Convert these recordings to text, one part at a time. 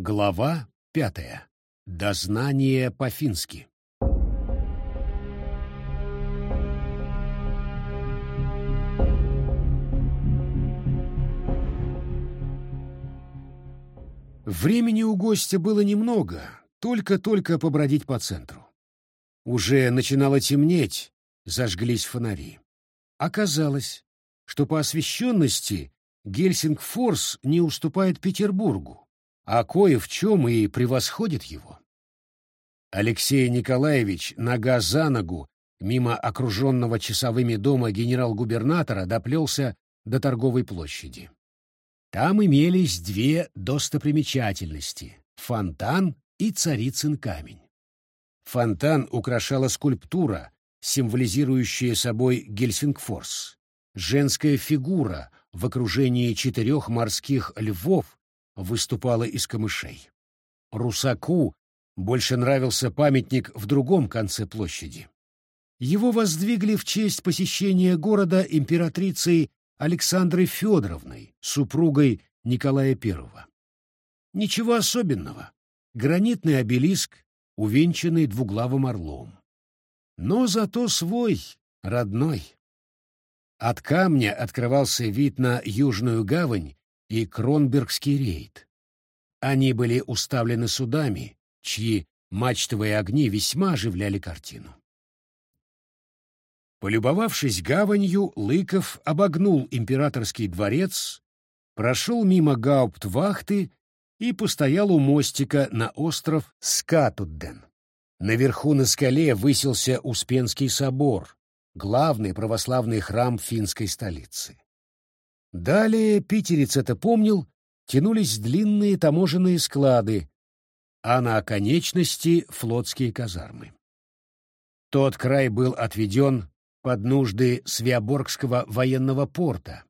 Глава пятая. Дознание по-фински. Времени у гостя было немного, только-только побродить по центру. Уже начинало темнеть, зажглись фонари. Оказалось, что по освещенности Гельсингфорс не уступает Петербургу, а кое в чем и превосходит его. Алексей Николаевич нога за ногу мимо окруженного часовыми дома генерал-губернатора доплелся до торговой площади. Там имелись две достопримечательности — фонтан и царицын камень. Фонтан украшала скульптура, символизирующая собой Гельсингфорс. Женская фигура в окружении четырех морских львов выступала из камышей. Русаку больше нравился памятник в другом конце площади. Его воздвигли в честь посещения города императрицей Александрой Федоровной, супругой Николая I. Ничего особенного. Гранитный обелиск, увенчанный двуглавым орлом. Но зато свой, родной. От камня открывался вид на Южную гавань и Кронбергский рейд. Они были уставлены судами, чьи мачтовые огни весьма оживляли картину. Полюбовавшись гаванью, Лыков обогнул императорский дворец, прошел мимо гауптвахты и постоял у мостика на остров Скатудден. Наверху на скале высился Успенский собор, главный православный храм финской столицы. Далее, питерец это помнил, тянулись длинные таможенные склады, а на оконечности — флотские казармы. Тот край был отведен под нужды Свиаборгского военного порта,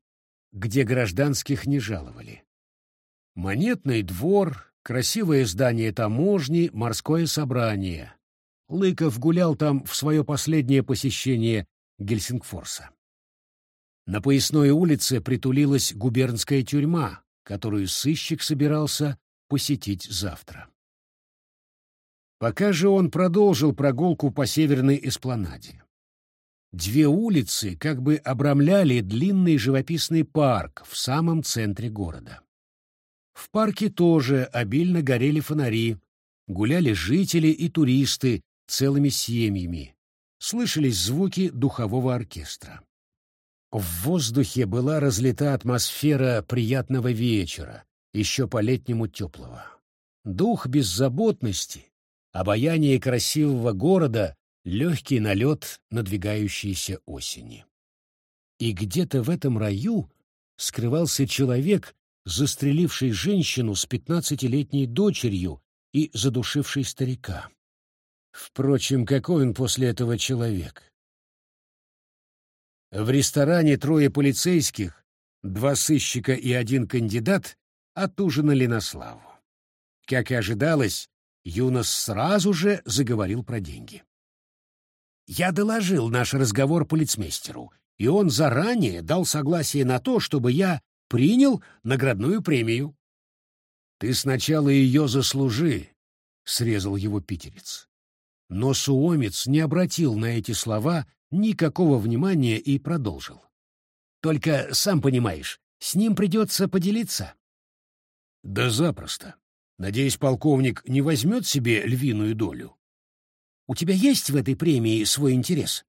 где гражданских не жаловали. Монетный двор, красивое здание таможни, морское собрание. Лыков гулял там в свое последнее посещение Гельсингфорса. На поясной улице притулилась губернская тюрьма, которую сыщик собирался посетить завтра. Пока же он продолжил прогулку по северной эспланаде. Две улицы как бы обрамляли длинный живописный парк в самом центре города. В парке тоже обильно горели фонари, гуляли жители и туристы целыми семьями, слышались звуки духового оркестра. В воздухе была разлита атмосфера приятного вечера, еще по-летнему теплого. Дух беззаботности, обаяние красивого города легкий налет надвигающейся осени. И где-то в этом раю скрывался человек, застреливший женщину с пятнадцатилетней дочерью и задушивший старика. Впрочем, какой он после этого человек? В ресторане трое полицейских, два сыщика и один кандидат отужинали на славу. Как и ожидалось, Юнос сразу же заговорил про деньги. Я доложил наш разговор полицмейстеру, и он заранее дал согласие на то, чтобы я принял наградную премию. — Ты сначала ее заслужи, — срезал его питерец. Но Суомец не обратил на эти слова никакого внимания и продолжил. — Только, сам понимаешь, с ним придется поделиться. — Да запросто. Надеюсь, полковник не возьмет себе львиную долю. У тебя есть в этой премии свой интерес?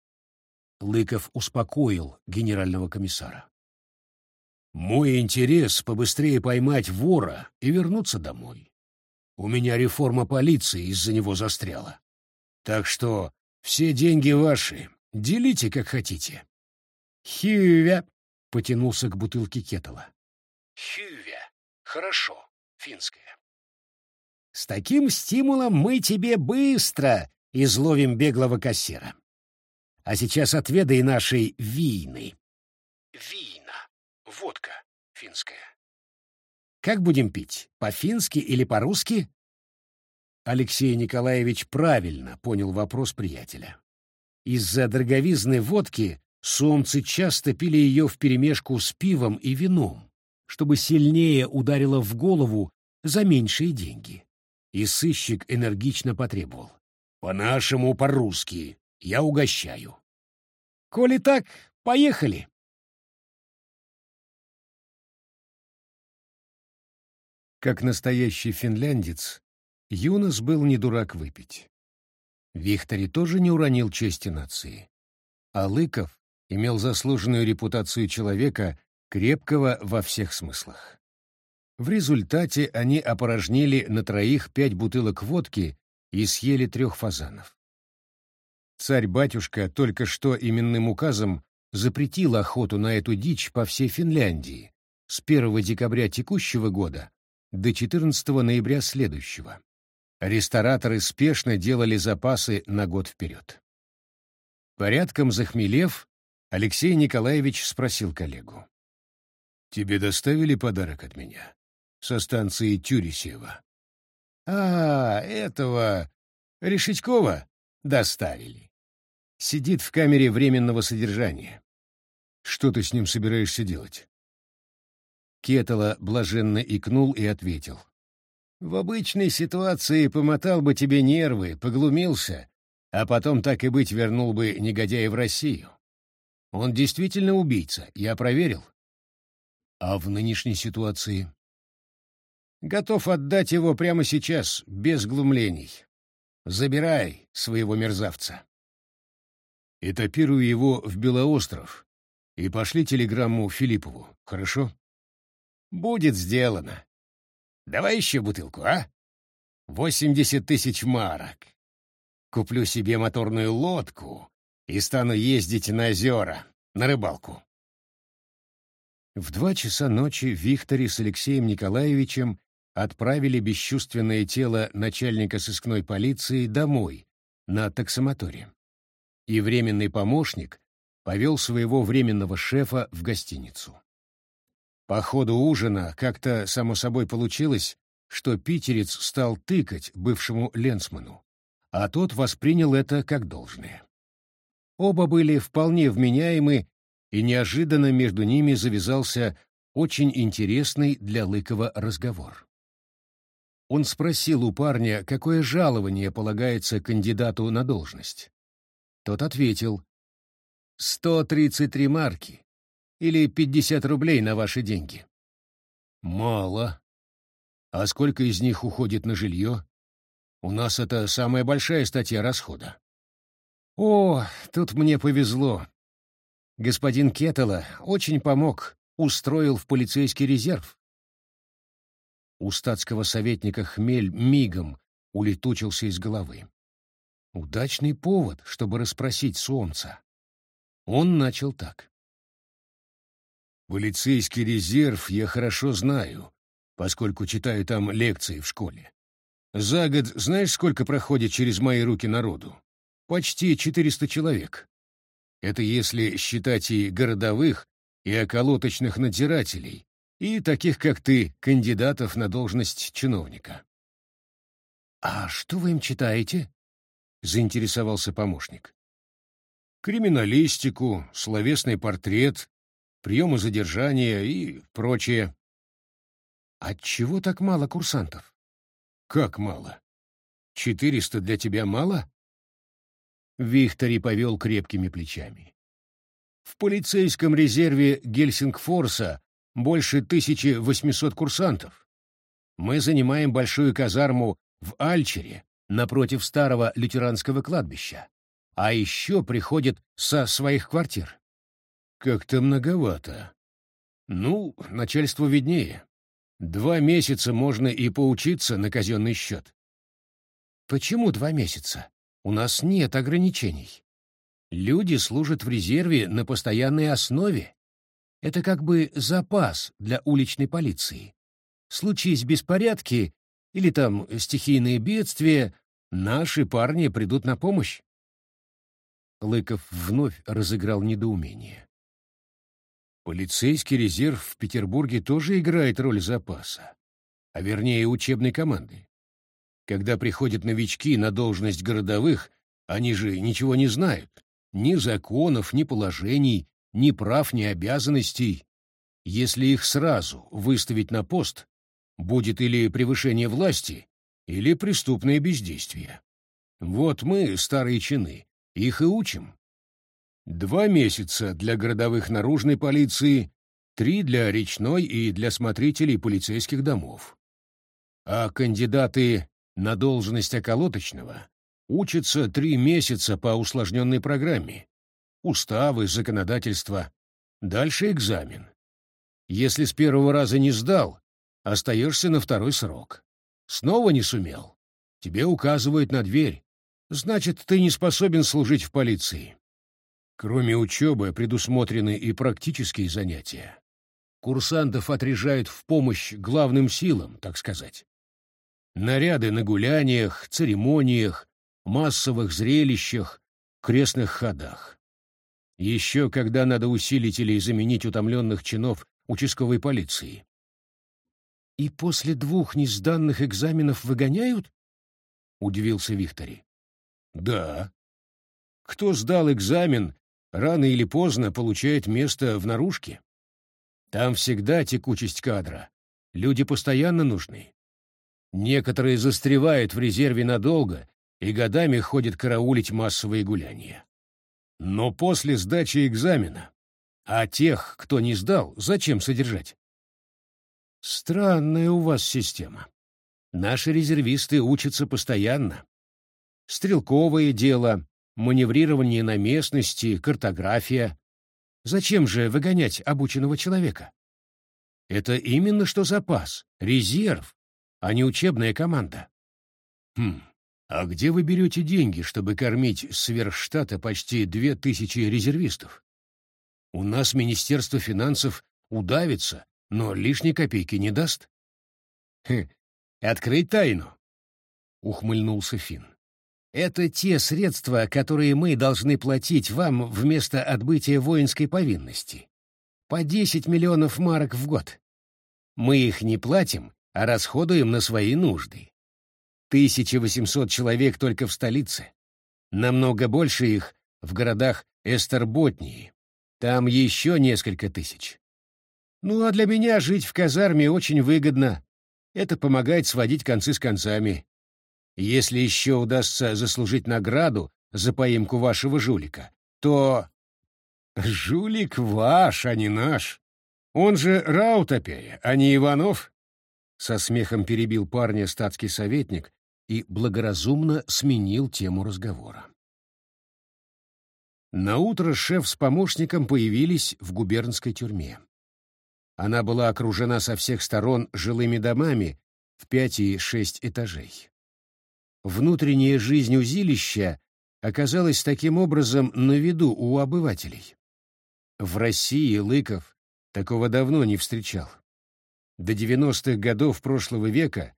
Лыков успокоил генерального комиссара. Мой интерес — побыстрее поймать вора и вернуться домой. У меня реформа полиции из-за него застряла. Так что все деньги ваши, делите как хотите. Хювя потянулся к бутылке кетала. Хювя. Хорошо. Финская. С таким стимулом мы тебе быстро изловим беглого кассира. А сейчас отведай нашей вины. Вина. Водка финская. Как будем пить? По-фински или по-русски? Алексей Николаевич правильно понял вопрос приятеля. Из-за дороговизны водки сомцы часто пили ее вперемешку с пивом и вином, чтобы сильнее ударило в голову за меньшие деньги. И сыщик энергично потребовал. «По-нашему, по-русски. Я угощаю». «Коли так, поехали!» Как настоящий финляндец, Юнос был не дурак выпить. Вихтори тоже не уронил чести нации. А Лыков имел заслуженную репутацию человека, крепкого во всех смыслах. В результате они опорожнили на троих пять бутылок водки и съели трех фазанов. Царь-батюшка только что именным указом запретил охоту на эту дичь по всей Финляндии с 1 декабря текущего года до 14 ноября следующего. Рестораторы спешно делали запасы на год вперед. Порядком захмелев, Алексей Николаевич спросил коллегу. «Тебе доставили подарок от меня? Со станции Тюрисева?» «А, этого... Решетькова доставили. Сидит в камере временного содержания. Что ты с ним собираешься делать?» Кетала блаженно икнул и ответил. «В обычной ситуации помотал бы тебе нервы, поглумился, а потом так и быть вернул бы негодяя в Россию. Он действительно убийца, я проверил. А в нынешней ситуации? Готов отдать его прямо сейчас, без глумлений. Забирай своего мерзавца. Этапируй его в Белоостров и пошли телеграмму Филиппову, хорошо? Будет сделано. Давай еще бутылку, а? Восемьдесят тысяч марок. Куплю себе моторную лодку и стану ездить на озера, на рыбалку. В два часа ночи Виктори с Алексеем Николаевичем отправили бесчувственное тело начальника сыскной полиции домой, на таксомоторе. И временный помощник повел своего временного шефа в гостиницу. По ходу ужина как-то само собой получилось, что питерец стал тыкать бывшему ленсману, а тот воспринял это как должное. Оба были вполне вменяемы, и неожиданно между ними завязался очень интересный для Лыкова разговор. Он спросил у парня, какое жалование полагается кандидату на должность. Тот ответил, «Сто тридцать три марки, или пятьдесят рублей на ваши деньги. Мало. А сколько из них уходит на жилье? У нас это самая большая статья расхода. О, тут мне повезло. Господин Кетела очень помог, устроил в полицейский резерв. У статского советника хмель мигом улетучился из головы. Удачный повод, чтобы расспросить солнца. Он начал так. Полицейский резерв я хорошо знаю, поскольку читаю там лекции в школе. За год знаешь, сколько проходит через мои руки народу? Почти 400 человек. Это если считать и городовых, и околоточных надзирателей, и таких, как ты, кандидатов на должность чиновника. «А что вы им читаете?» — заинтересовался помощник. «Криминалистику, словесный портрет, приемы задержания и прочее. Отчего так мало курсантов? Как мало? Четыреста для тебя мало? Вихтори повел крепкими плечами. В полицейском резерве Гельсингфорса больше 1800 курсантов. Мы занимаем большую казарму в Альчере, напротив старого лютеранского кладбища. А еще приходят со своих квартир. Как-то многовато. Ну, начальству виднее. Два месяца можно и поучиться на казенный счет. Почему два месяца? У нас нет ограничений. Люди служат в резерве на постоянной основе. Это как бы запас для уличной полиции. Случись беспорядки или там стихийные бедствия, наши парни придут на помощь. Лыков вновь разыграл недоумение. Полицейский резерв в Петербурге тоже играет роль запаса, а вернее учебной команды. Когда приходят новички на должность городовых, они же ничего не знают. Ни законов, ни положений, ни прав, ни обязанностей. Если их сразу выставить на пост, будет или превышение власти, или преступное бездействие. Вот мы, старые чины, их и учим. Два месяца для городовых наружной полиции, три для речной и для смотрителей полицейских домов. А кандидаты на должность околоточного учатся три месяца по усложненной программе. Уставы, законодательство. Дальше экзамен. Если с первого раза не сдал, остаешься на второй срок. Снова не сумел. Тебе указывают на дверь. Значит, ты не способен служить в полиции. Кроме учебы предусмотрены и практические занятия. Курсантов отряжают в помощь главным силам, так сказать. Наряды на гуляниях, церемониях, массовых зрелищах, крестных ходах. Еще когда надо усилить или заменить утомленных чинов участковой полиции. «И после двух несданных экзаменов выгоняют?» — удивился Виктори. «Да. Кто сдал экзамен, рано или поздно получает место в наружке. Там всегда текучесть кадра. Люди постоянно нужны. Некоторые застревают в резерве надолго и годами ходят караулить массовые гуляния. Но после сдачи экзамена, а тех, кто не сдал, зачем содержать? Странная у вас система. Наши резервисты учатся постоянно. Стрелковое дело, маневрирование на местности, картография. Зачем же выгонять обученного человека? Это именно что запас, резерв, а не учебная команда. Хм, а где вы берете деньги, чтобы кормить сверхштата почти две тысячи резервистов? У нас Министерство финансов удавится, но лишней копейки не даст. Хе, открыть тайну, — ухмыльнулся Финн. Это те средства, которые мы должны платить вам вместо отбытия воинской повинности. По 10 миллионов марок в год. Мы их не платим, а расходуем на свои нужды. 1800 человек только в столице. Намного больше их в городах Эстерботнии. Там еще несколько тысяч. Ну а для меня жить в казарме очень выгодно. Это помогает сводить концы с концами. Если еще удастся заслужить награду за поимку вашего жулика, то... Жулик ваш, а не наш. Он же Раутопея, а не Иванов. Со смехом перебил парня статский советник и благоразумно сменил тему разговора. Наутро шеф с помощником появились в губернской тюрьме. Она была окружена со всех сторон жилыми домами в пять и шесть этажей. Внутренняя жизнь узилища оказалась таким образом на виду у обывателей. В России Лыков такого давно не встречал. До 90-х годов прошлого века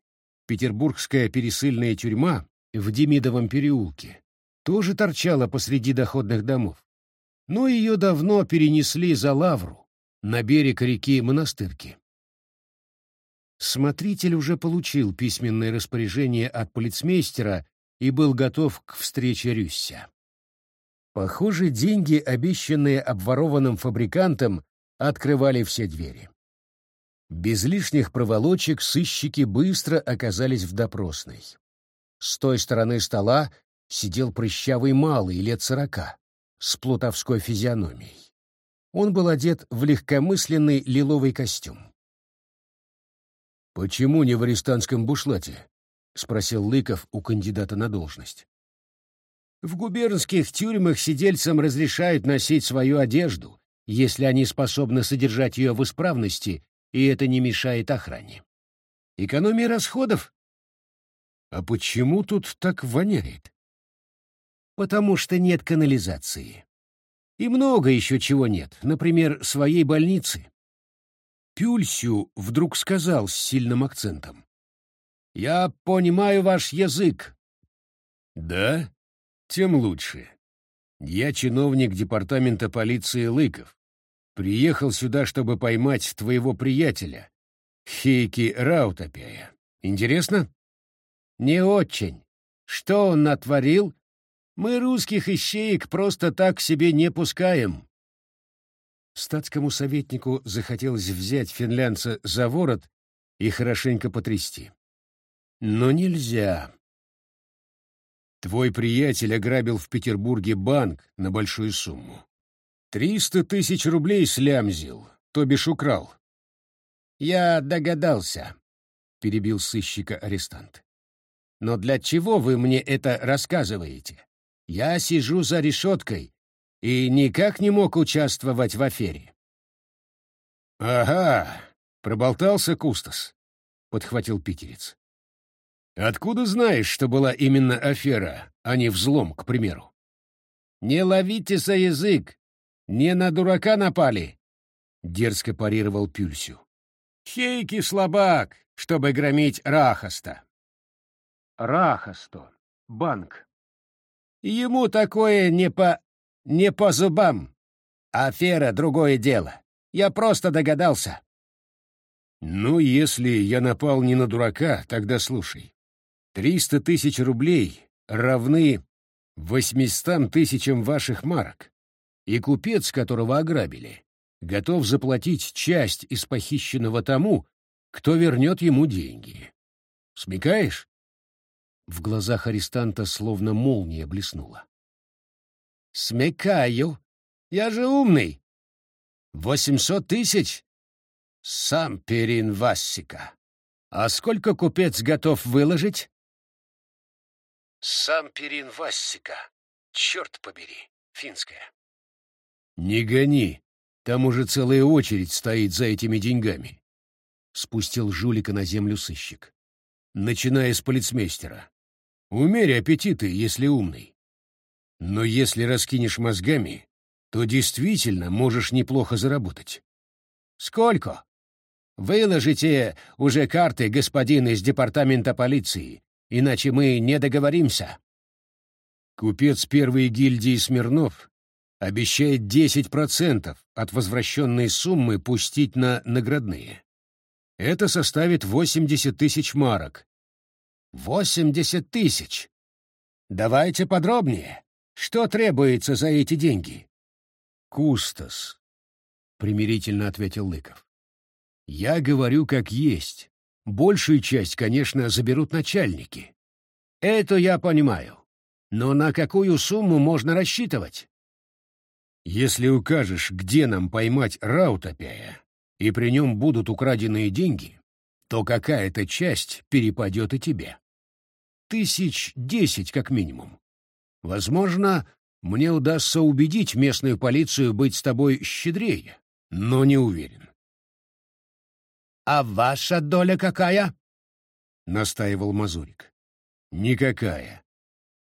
петербургская пересыльная тюрьма в Демидовом переулке тоже торчала посреди доходных домов. Но ее давно перенесли за Лавру, на берег реки Монастырки. Смотритель уже получил письменное распоряжение от полицмейстера и был готов к встрече Рюсся. Похоже, деньги, обещанные обворованным фабрикантам, открывали все двери. Без лишних проволочек сыщики быстро оказались в допросной. С той стороны стола сидел прыщавый малый, лет сорока, с плутовской физиономией. Он был одет в легкомысленный лиловый костюм. «Почему не в арестантском бушлате?» — спросил Лыков у кандидата на должность. «В губернских тюрьмах сидельцам разрешают носить свою одежду, если они способны содержать ее в исправности, и это не мешает охране. Экономия расходов?» «А почему тут так воняет?» «Потому что нет канализации. И много еще чего нет, например, своей больницы. Пюльсю вдруг сказал с сильным акцентом. «Я понимаю ваш язык». «Да? Тем лучше. Я чиновник департамента полиции Лыков. Приехал сюда, чтобы поймать твоего приятеля, Хейки Раутопея. Интересно?» «Не очень. Что он натворил? Мы русских ищеек просто так себе не пускаем». Статскому советнику захотелось взять финлянца за ворот и хорошенько потрясти. Но нельзя. Твой приятель ограбил в Петербурге банк на большую сумму. Триста тысяч рублей слямзил, то бишь украл. Я догадался, — перебил сыщика арестант. Но для чего вы мне это рассказываете? Я сижу за решеткой и никак не мог участвовать в афере. Ага, проболтался Кустас, — подхватил питерец. Откуда знаешь, что была именно афера, а не взлом, к примеру? Не ловите за язык! Не на дурака напали! Дерзко парировал Пюльсю. Хейки слабак, чтобы громить Рахаста. Рахасто. Банк. Ему такое не по... не по зубам. Афера — другое дело. Я просто догадался. Ну, если я напал не на дурака, тогда слушай. Триста тысяч рублей равны восьмистам тысячам ваших марок, и купец, которого ограбили, готов заплатить часть из похищенного тому, кто вернет ему деньги. Смекаешь? В глазах арестанта словно молния блеснула. «Смекаю. Я же умный. Восемьсот тысяч? Сам Перин Вассика. А сколько купец готов выложить?» Сам Перин Вассика. Черт побери, финская. Не гони. Там уже целая очередь стоит за этими деньгами. Спустил жулика на землю сыщик. Начиная с полицмейстера. Умерь аппетиты, если умный. Но если раскинешь мозгами, то действительно можешь неплохо заработать. Сколько? Выложите уже карты господин из департамента полиции, иначе мы не договоримся. Купец первой гильдии Смирнов обещает 10% от возвращенной суммы пустить на наградные. Это составит 80 тысяч марок. 80 тысяч! Давайте подробнее. Что требуется за эти деньги? Кустас, — примирительно ответил Лыков. Я говорю как есть. Большую часть, конечно, заберут начальники. Это я понимаю. Но на какую сумму можно рассчитывать? Если укажешь, где нам поймать Раутопяя, и при нем будут украденные деньги, то какая-то часть перепадет и тебе. Тысяч десять как минимум. Возможно, мне удастся убедить местную полицию быть с тобой щедрее, но не уверен. «А ваша доля какая?» — настаивал Мазурик. «Никакая.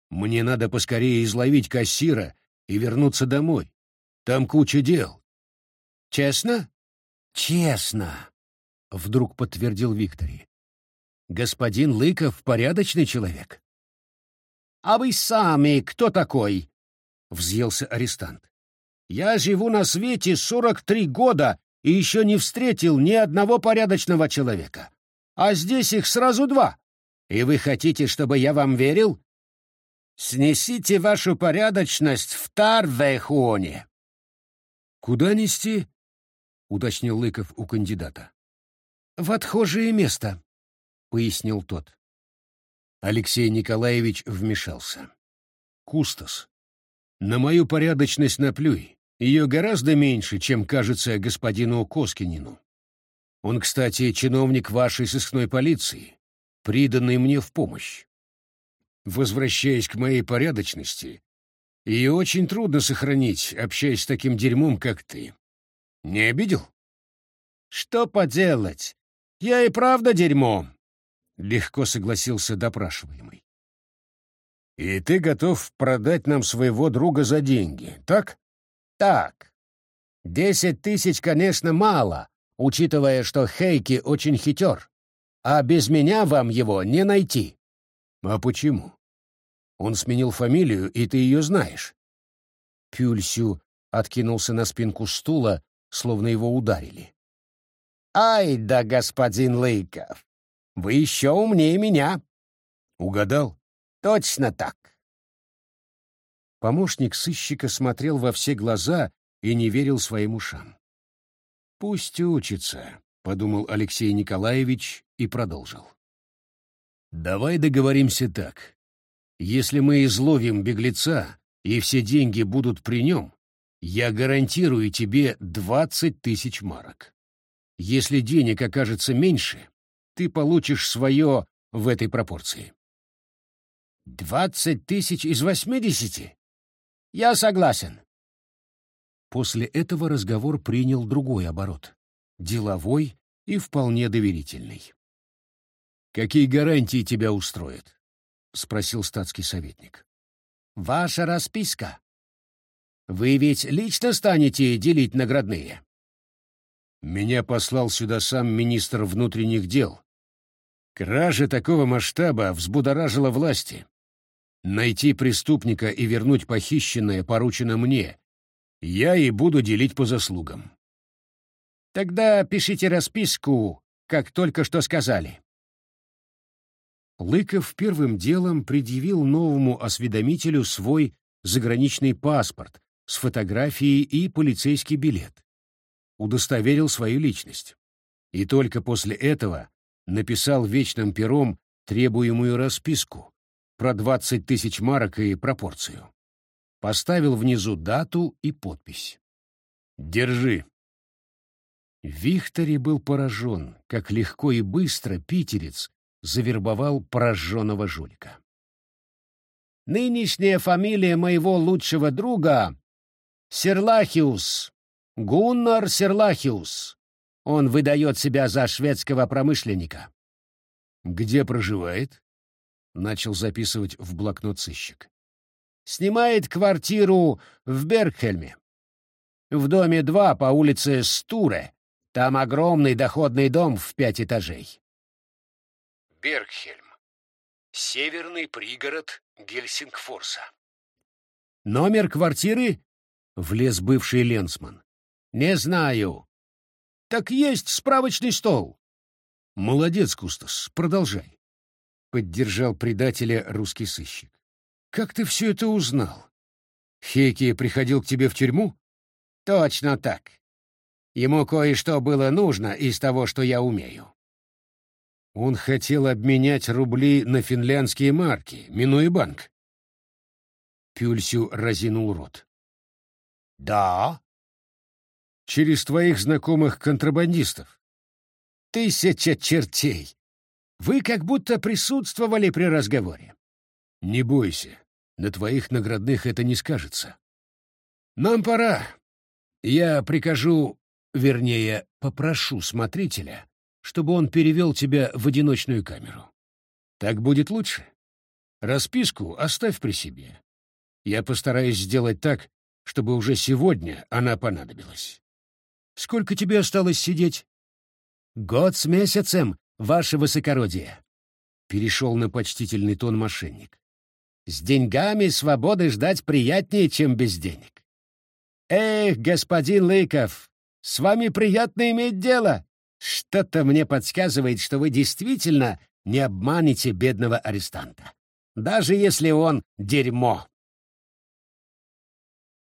Мне надо поскорее изловить кассира и вернуться домой. Там куча дел». «Честно?» «Честно», — вдруг подтвердил Виктори. «Господин Лыков порядочный человек». «А вы сами кто такой?» — взъелся арестант. «Я живу на свете сорок три года и еще не встретил ни одного порядочного человека. А здесь их сразу два. И вы хотите, чтобы я вам верил? Снесите вашу порядочность в Тарвехуоне. Куда нести? уточнил Лыков у кандидата. В отхожее место, пояснил тот. Алексей Николаевич вмешался. Кустас, на мою порядочность наплюй. Ее гораздо меньше, чем кажется господину Коскинину. Он, кстати, чиновник вашей сыскной полиции, приданный мне в помощь. Возвращаясь к моей порядочности, ее очень трудно сохранить, общаясь с таким дерьмом, как ты. Не обидел? Что поделать? Я и правда дерьмо, — легко согласился допрашиваемый. И ты готов продать нам своего друга за деньги, так? Так. Десять тысяч, конечно, мало, учитывая, что Хейки очень хитер. А без меня вам его не найти. А почему? Он сменил фамилию, и ты ее знаешь. Пюльсю откинулся на спинку стула, словно его ударили. «Ай да, господин Лыков! Вы еще умнее меня!» «Угадал?» «Точно так. Помощник сыщика смотрел во все глаза и не верил своим ушам. Пусть учится. — подумал Алексей Николаевич и продолжил. «Давай договоримся так. Если мы изловим беглеца, и все деньги будут при нем, я гарантирую тебе двадцать тысяч марок. Если денег окажется меньше, ты получишь свое в этой пропорции. «Двадцать тысяч из восьмидесяти? Я согласен». После этого разговор принял другой оборот, деловой и вполне доверительный. «Какие гарантии тебя устроят?» — спросил статский советник. «Ваша расписка. Вы ведь лично станете делить наградные?» «Меня послал сюда сам министр внутренних дел. Кража такого масштаба взбудоражила власти. Найти преступника и вернуть похищенное поручено мне. Я и буду делить по заслугам». «Тогда пишите расписку, как только что сказали». Лыков первым делом предъявил новому осведомителю свой заграничный паспорт с фотографией и полицейский билет. Удостоверил свою личность. И только после этого написал вечным пером требуемую расписку про 20 тысяч марок и пропорцию. Поставил внизу дату и подпись. «Держи». Вихтори был поражен, как легко и быстро питерец завербовал пораженного жулика. «Нынешняя фамилия моего лучшего друга — Серлахиус, Гуннар Серлахиус. Он выдает себя за шведского промышленника». «Где проживает?» — начал записывать в блокнот сыщик. «Снимает квартиру в Бергхельме. В доме 2 по улице Стуре. Там огромный доходный дом в пять этажей. Бергхельм. Северный пригород Гельсингфорса. «Номер квартиры?» — влез бывший Ленсман. «Не знаю». «Так есть справочный стол». «Молодец, Кустас, продолжай», — поддержал предателя русский сыщик. «Как ты все это узнал? Хейки приходил к тебе в тюрьму?» «Точно так. Ему кое-что было нужно из того, что я умею. Он хотел обменять рубли на финляндские марки, минуя банк. Пюльсю разинул рот. «Да?» «Через твоих знакомых контрабандистов». «Тысяча чертей! Вы как будто присутствовали при разговоре». «Не бойся, на твоих наградных это не скажется. Нам пора. Я прикажу, вернее, попрошу смотрителя» чтобы он перевел тебя в одиночную камеру. Так будет лучше. Расписку оставь при себе. Я постараюсь сделать так, чтобы уже сегодня она понадобилась. Сколько тебе осталось сидеть? Год с месяцем, ваше высокородие. Перешел на почтительный тон мошенник. С деньгами свободы ждать приятнее, чем без денег. Эх, господин Лыков, с вами приятно иметь дело. Что-то мне подсказывает, что вы действительно не обманете бедного арестанта. Даже если он дерьмо.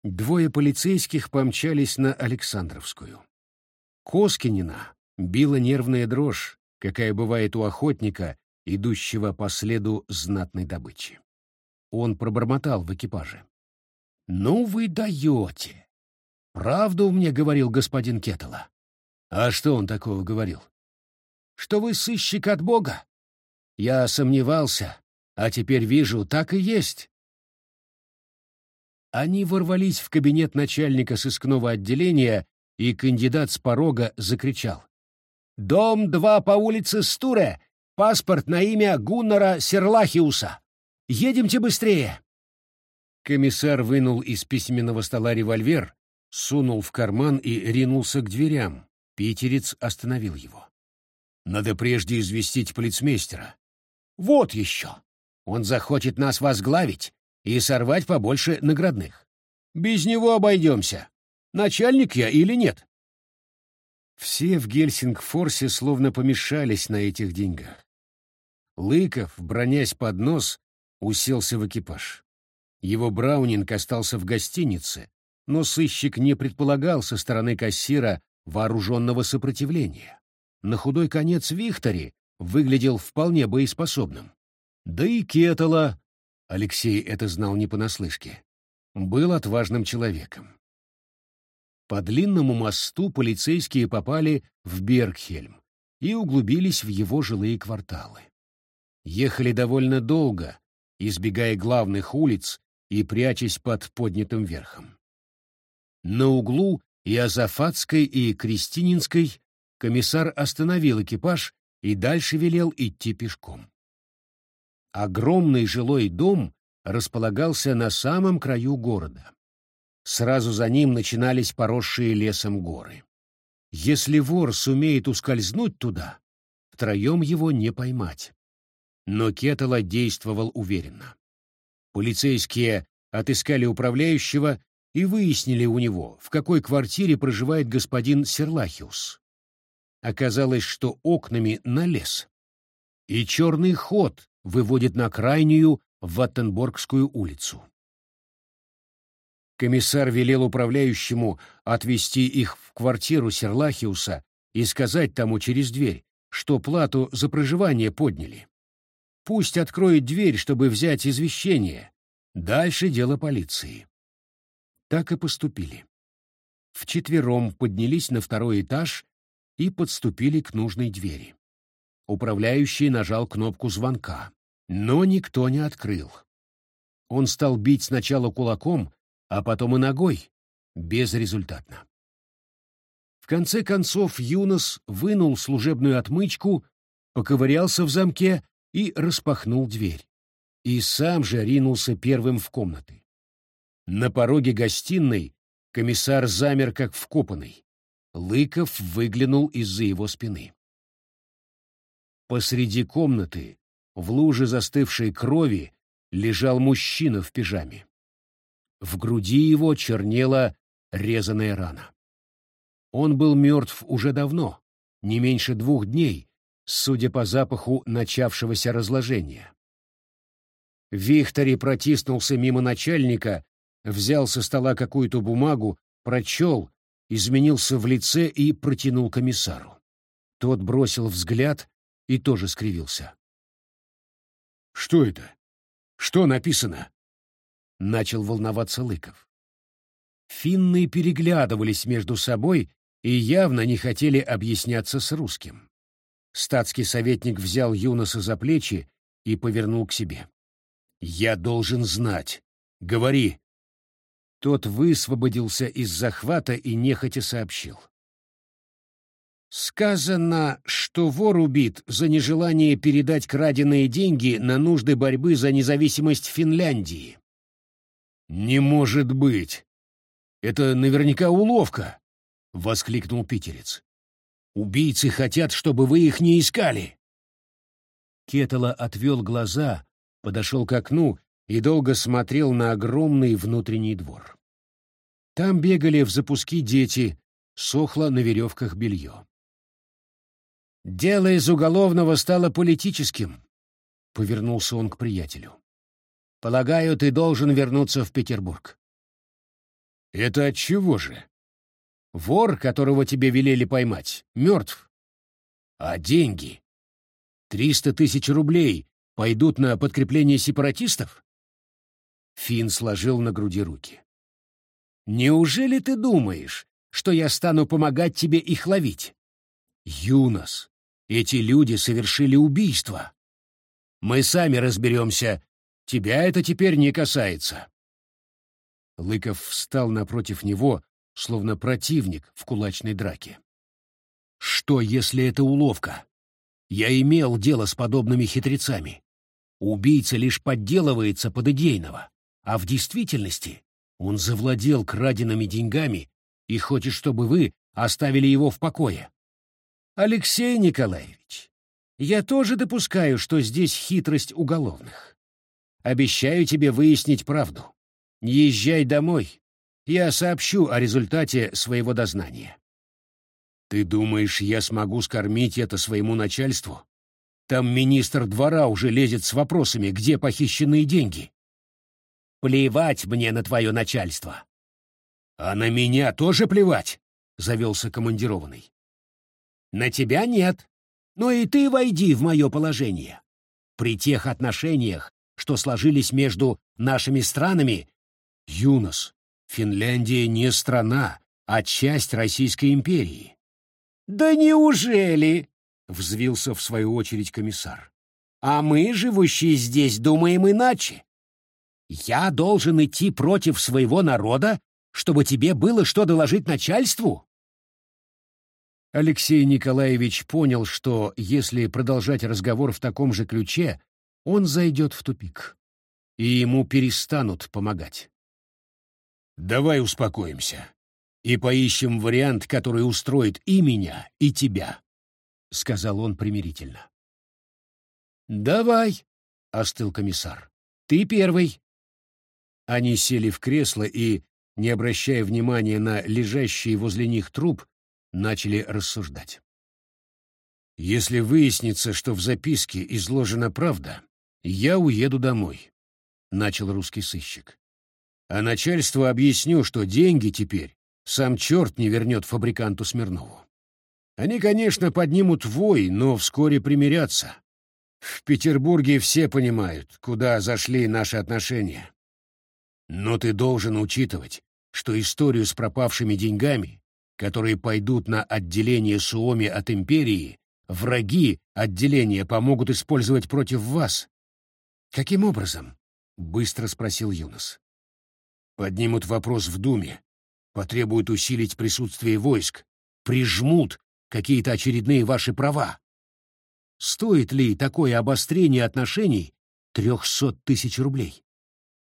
Двое полицейских помчались на Александровскую. Коскинина била нервная дрожь, какая бывает у охотника, идущего по следу знатной добычи. Он пробормотал в экипаже. «Ну вы даете! Правду мне говорил господин Кетала. А что он такого говорил? Что вы сыщик от Бога? Я сомневался, а теперь вижу, так и есть. Они ворвались в кабинет начальника сыскного отделения, и кандидат с порога закричал. «Дом 2 по улице Стуре, паспорт на имя Гуннара Серлахиуса. Едемте быстрее!» Комиссар вынул из письменного стола револьвер, сунул в карман и ринулся к дверям, Питерец остановил его. «Надо прежде известить полицмейстера». «Вот еще! Он захочет нас возглавить и сорвать побольше наградных. Без него обойдемся. Начальник я или нет?» Все в Гельсингфорсе словно помешались на этих деньгах. Лыков, бронясь под нос, уселся в экипаж. Его Браунинг остался в гостинице, но сыщик не предполагал со стороны кассира вооруженного сопротивления. на худой конец Вихтори выглядел вполне боеспособным. Да и Кетала, Алексей это знал не понаслышке, был отважным человеком. По длинному мосту полицейские попали в Бергхельм и углубились в его жилые кварталы. Ехали довольно долго, избегая главных улиц и прячась под поднятым верхом. На углу Иозафатской и Крестининской комиссар остановил экипаж и дальше велел идти пешком. Огромный жилой дом располагался на самом краю города. Сразу за ним начинались поросшие лесом горы. Если вор сумеет ускользнуть туда, втроем его не поймать. Но Кетала действовал уверенно. Полицейские отыскали управляющего и выяснили у него, в какой квартире проживает господин Серлахиус. Оказалось, что окнами на лес. И черный ход выводит на крайнюю Ваттенборгскую улицу. Комиссар велел управляющему отвезти их в квартиру Серлахиуса и сказать тому через дверь, что плату за проживание подняли. Пусть откроет дверь, чтобы взять извещение. Дальше дело полиции. Так и поступили. Вчетвером поднялись на второй этаж и подступили к нужной двери. Управляющий нажал кнопку звонка, но никто не открыл. Он стал бить сначала кулаком, а потом и ногой, безрезультатно. В конце концов Юнос вынул служебную отмычку, поковырялся в замке и распахнул дверь. И сам же ринулся первым в комнаты. На пороге гостиной комиссар замер как вкопанный. Лыков выглянул из-за его спины. Посреди комнаты, в луже застывшей крови, лежал мужчина в пижаме. В груди его чернела резаная рана. Он был мертв уже давно, не меньше двух дней, судя по запаху начавшегося разложения. Вихтори протиснулся мимо начальника, взял со стола какую-то бумагу, прочел, изменился в лице и протянул комиссару. Тот бросил взгляд и тоже скривился. «Что это? Что написано?» начал волноваться Лыков. Финны переглядывались между собой и явно не хотели объясняться с русским. Статский советник взял Юноса за плечи и повернул к себе. «Я должен знать. Говори». Тот высвободился из захвата и нехотя сообщил. Сказано, что вор убит за нежелание передать краденые деньги на нужды борьбы за независимость Финляндии. «Не может быть! Это наверняка уловка!» — воскликнул питерец. «Убийцы хотят, чтобы вы их не искали!» Кетала отвел глаза, подошел к окну и долго смотрел на огромный внутренний двор. Там бегали в запуски дети, сохло на веревках белье. «Дело из уголовного стало политическим», — повернулся он к приятелю. Полагаю, ты должен вернуться в Петербург. Это от чего же? Вор, которого тебе велели поймать, мертв. А деньги? Триста тысяч рублей пойдут на подкрепление сепаратистов? Фин сложил на груди руки. Неужели ты думаешь, что я стану помогать тебе их ловить? Юнос, эти люди совершили убийство. Мы сами разберемся, Тебя это теперь не касается. Лыков встал напротив него, словно противник в кулачной драке. Что, если это уловка? Я имел дело с подобными хитрецами. Убийца лишь подделывается под идейного, а в действительности он завладел краденными деньгами и хочет, чтобы вы оставили его в покое. Алексей Николаевич, я тоже допускаю, что здесь хитрость уголовных. Обещаю тебе выяснить правду. Езжай домой. Я сообщу о результате своего дознания. Ты думаешь, я смогу скормить это своему начальству? Там министр двора уже лезет с вопросами, где похищенные деньги. Плевать мне на твое начальство. А на меня тоже плевать, завелся командированный. На тебя нет. Но и ты войди в мое положение. При тех отношениях, что сложились между нашими странами, Юнос, Финляндия не страна, а часть Российской империи. Да неужели? Взвился в свою очередь комиссар. А мы, живущие здесь, думаем иначе. Я должен идти против своего народа, чтобы тебе было что доложить начальству? Алексей Николаевич понял, что если продолжать разговор в таком же ключе, он зайдет в тупик, и ему перестанут помогать. «Давай успокоимся и поищем вариант, который устроит и меня, и тебя», — сказал он примирительно. «Давай», — остыл комиссар. «Ты первый». Они сели в кресло и, не обращая внимания на лежащий возле них труп, начали рассуждать. «Если выяснится, что в записке изложена правда, я уеду домой», — начал русский сыщик. «А начальству объясню, что деньги теперь сам черт не вернет фабриканту Смирнову. Они, конечно, поднимут вой, но вскоре примирятся. В Петербурге все понимают, куда зашли наши отношения. Но ты должен учитывать, что историю с пропавшими деньгами которые пойдут на отделение Суоми от империи, враги отделения помогут использовать против вас. Каким образом? быстро спросил Юнос. Поднимут вопрос в Думе, потребуют усилить присутствие войск, прижмут какие-то очередные ваши права. Стоит ли такое обострение отношений трехсот тысяч рублей?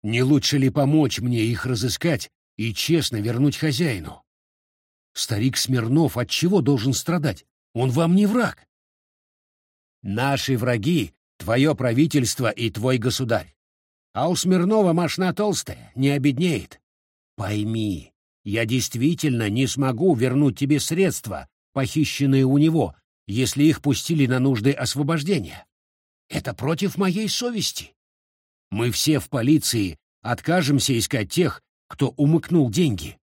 Не лучше ли помочь мне их разыскать и честно вернуть хозяину? Старик Смирнов от чего должен страдать? Он вам не враг. Наши враги — твое правительство и твой государь. А у Смирнова машина толстая, не обеднеет. Пойми, я действительно не смогу вернуть тебе средства, похищенные у него, если их пустили на нужды освобождения. Это против моей совести. Мы все в полиции откажемся искать тех, кто умыкнул деньги.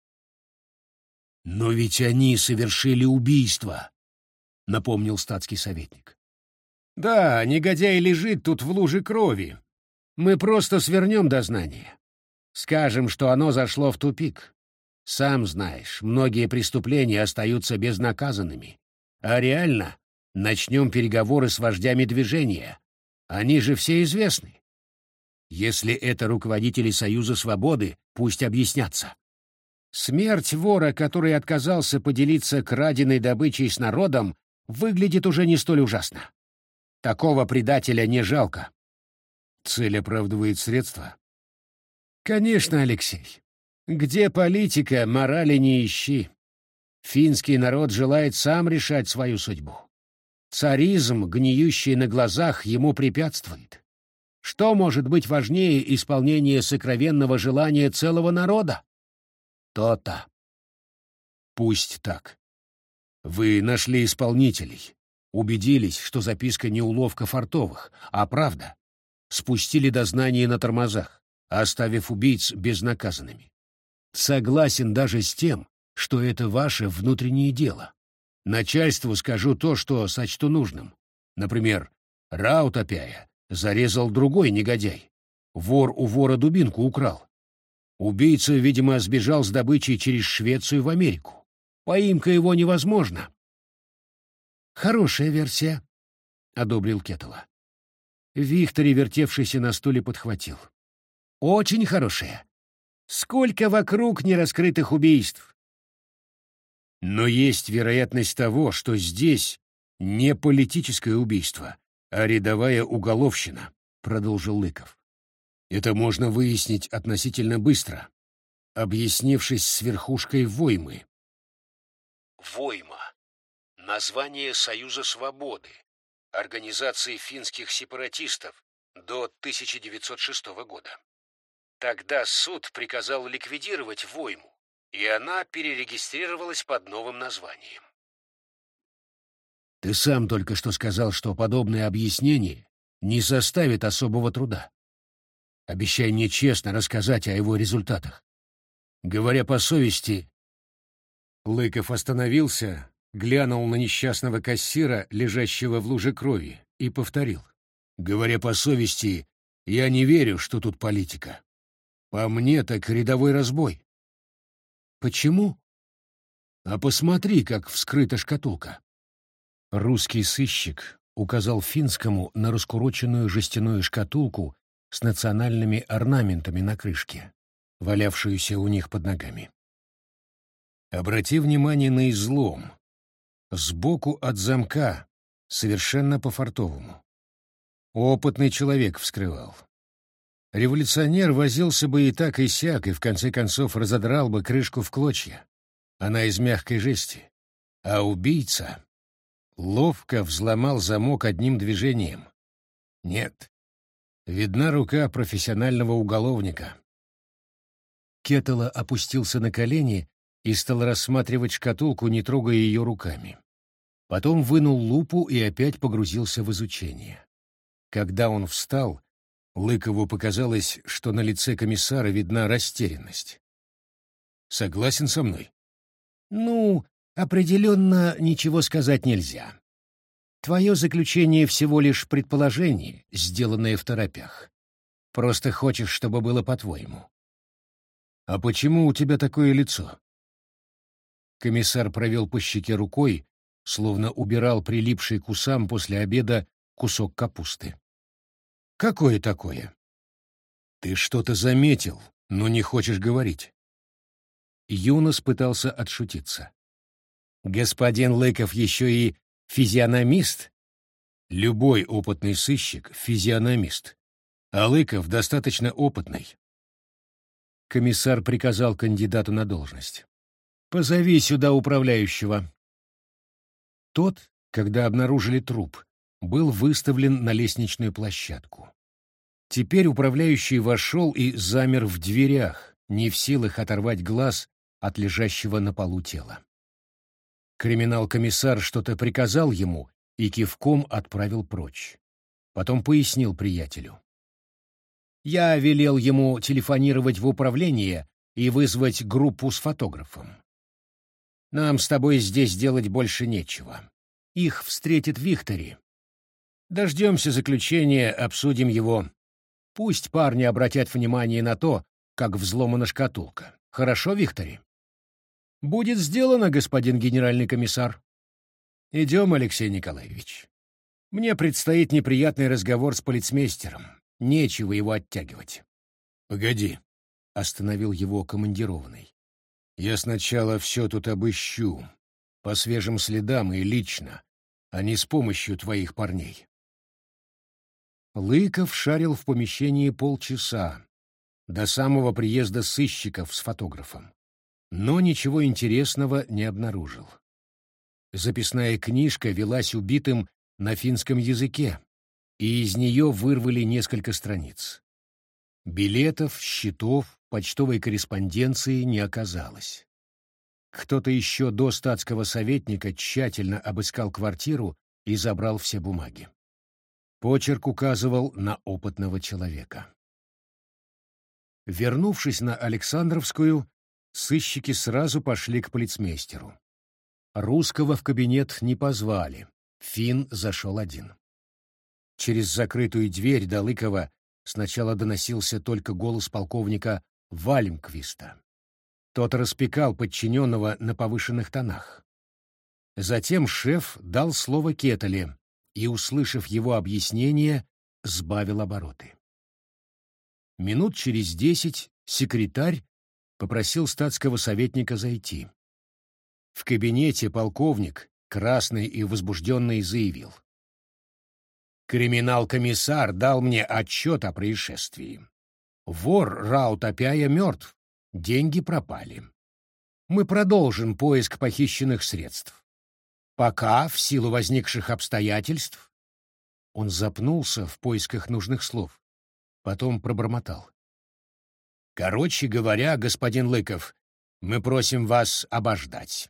«Но ведь они совершили убийство», — напомнил статский советник. «Да, негодяй лежит тут в луже крови. Мы просто свернем дознание. Скажем, что оно зашло в тупик. Сам знаешь, многие преступления остаются безнаказанными. А реально начнем переговоры с вождями движения. Они же все известны. Если это руководители Союза Свободы, пусть объяснятся. Смерть вора, который отказался поделиться краденой добычей с народом, выглядит уже не столь ужасно. Такого предателя не жалко. Цель оправдывает средства? Конечно, Алексей. Где политика, морали не ищи. Финский народ желает сам решать свою судьбу. Царизм, гниющий на глазах, ему препятствует. Что может быть важнее исполнения сокровенного желания целого народа? То-то. Пусть так. Вы нашли исполнителей, убедились, что записка не уловка фартовых, а правда. Спустили дознание на тормозах, оставив убийц безнаказанными. Согласен даже с тем, что это ваше внутреннее дело. Начальству скажу то, что сочту нужным. Например, Раутопяя зарезал другой негодяй. Вор у вора дубинку украл. Убийца, видимо, сбежал с добычей через Швецию в Америку. Поимка его невозможна. Хорошая версия, — одобрил Кетова. Виктори, вертевшийся на стуле, подхватил. Очень хорошая. Сколько вокруг нераскрытых убийств. Но есть вероятность того, что здесь не политическое убийство, а рядовая уголовщина, — продолжил Лыков. Это можно выяснить относительно быстро, объяснившись с верхушкой Воймы. Войма — название Союза Свободы, организации финских сепаратистов до 1906 года. Тогда суд приказал ликвидировать Войму, и она перерегистрировалась под новым названием. Ты сам только что сказал, что подобное объяснение не составит особого труда. Обещай мне честно рассказать о его результатах. Говоря по совести, Лыков остановился, глянул на несчастного кассира, лежащего в луже крови, и повторил. «Говоря по совести, я не верю, что тут политика. По мне так рядовой разбой». «Почему?» «А посмотри, как вскрыта шкатулка». Русский сыщик указал финскому на раскуроченную жестяную шкатулку с национальными орнаментами на крышке, валявшуюся у них под ногами. Обрати внимание на излом. Сбоку от замка, совершенно по-фартовому. Опытный человек вскрывал. Революционер возился бы и так и сяк, и в конце концов разодрал бы крышку в клочья. Она из мягкой жести. А убийца ловко взломал замок одним движением. Нет. Видна рука профессионального уголовника. Кетала опустился на колени и стал рассматривать шкатулку, не трогая ее руками. Потом вынул лупу и опять погрузился в изучение. Когда он встал, Лыкову показалось, что на лице комиссара видна растерянность. «Согласен со мной?» «Ну, определенно ничего сказать нельзя. Твое заключение всего лишь предположение, сделанное в торопях. Просто хочешь, чтобы было по-твоему». «А почему у тебя такое лицо?» Комиссар провел по щеке рукой, словно убирал прилипший к усам после обеда кусок капусты. «Какое такое?» «Ты что-то заметил, но не хочешь говорить». Юнос пытался отшутиться. «Господин Лыков еще и физиономист?» «Любой опытный сыщик — физиономист, а Лыков достаточно опытный». Комиссар приказал кандидату на должность. Позови сюда управляющего. Тот, когда обнаружили труп, был выставлен на лестничную площадку. Теперь управляющий вошел и замер в дверях, не в силах оторвать глаз от лежащего на полу тела. Криминал-комиссар что-то приказал ему и кивком отправил прочь. Потом пояснил приятелю. «Я велел ему телефонировать в управление и вызвать группу с фотографом. Нам с тобой здесь делать больше нечего. Их встретит Виктори. Дождемся заключения, обсудим его. Пусть парни обратят внимание на то, как взломана шкатулка. Хорошо, Виктори? Будет сделано, господин генеральный комиссар. Идем, Алексей Николаевич. Мне предстоит неприятный разговор с полицмейстером. Нечего его оттягивать. Погоди, — остановил его командированный. Я сначала все тут обыщу, по свежим следам и лично, а не с помощью твоих парней. Лыков шарил в помещении полчаса, до самого приезда сыщиков с фотографом, но ничего интересного не обнаружил. Записная книжка велась убитым на финском языке, и из нее вырвали несколько страниц. Билетов, счетов, почтовой корреспонденции не оказалось. Кто-то еще до статского советника тщательно обыскал квартиру и забрал все бумаги. Почерк указывал на опытного человека. Вернувшись на Александровскую, сыщики сразу пошли к полицмейстеру. Русского в кабинет не позвали, Фин зашел один. Через закрытую дверь до Лыкова сначала доносился только голос полковника Вальмквиста. Тот распекал подчиненного на повышенных тонах. Затем шеф дал слово Кетале и, услышав его объяснение, сбавил обороты. Минут через десять секретарь попросил статского советника зайти. В кабинете полковник, красный и возбужденный, заявил. «Криминал-комиссар дал мне отчет о происшествии. Вор Раутопяя мертв, деньги пропали. Мы продолжим поиск похищенных средств. Пока, в силу возникших обстоятельств... Он запнулся в поисках нужных слов. Потом пробормотал. Короче говоря, господин Лыков, мы просим вас обождать.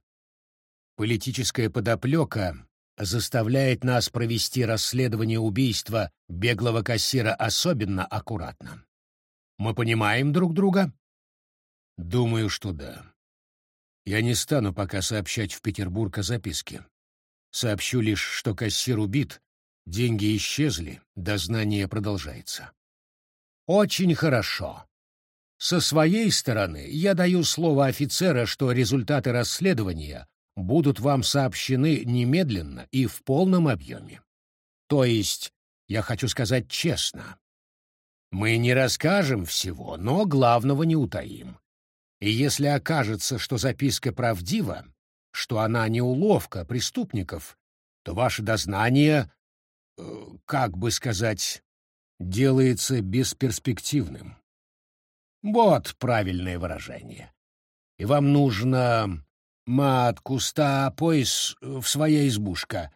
Политическая подоплека заставляет нас провести расследование убийства беглого кассира особенно аккуратно. Мы понимаем друг друга? Думаю, что да. Я не стану пока сообщать в Петербург о записке. Сообщу лишь, что кассир убит, деньги исчезли, дознание продолжается. Очень хорошо. Со своей стороны я даю слово офицера, что результаты расследования будут вам сообщены немедленно и в полном объеме. То есть, я хочу сказать честно, мы не расскажем всего, но главного не утаим. И если окажется, что записка правдива, что она не уловка преступников, то ваше дознание, э, как бы сказать, делается бесперспективным. Вот правильное выражение. И вам нужно мат, куста, пояс в своя избушка,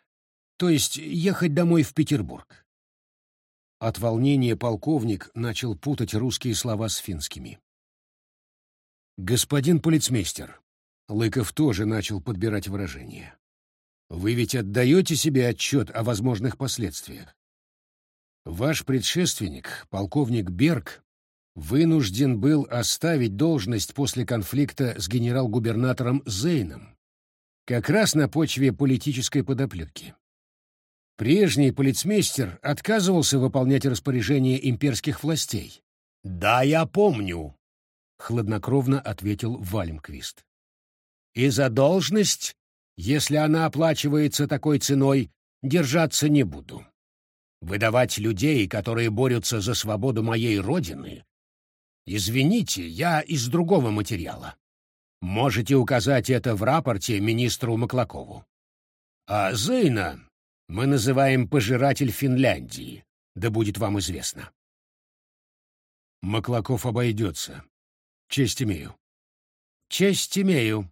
то есть ехать домой в Петербург. От волнения полковник начал путать русские слова с финскими. «Господин полицмейстер», — Лыков тоже начал подбирать выражения, — «вы ведь отдаете себе отчет о возможных последствиях? Ваш предшественник, полковник Берг, вынужден был оставить должность после конфликта с генерал-губернатором Зейном, как раз на почве политической подоплеки. Прежний полицмейстер отказывался выполнять распоряжения имперских властей. «Да, я помню», — хладнокровно ответил Вальмквист. «И за должность, если она оплачивается такой ценой, держаться не буду. Выдавать людей, которые борются за свободу моей родины, извините, я из другого материала. Можете указать это в рапорте министру Маклакову. А Зейна мы называем пожиратель Финляндии, да будет вам известно. Маклаков обойдется. Честь имею. Честь имею.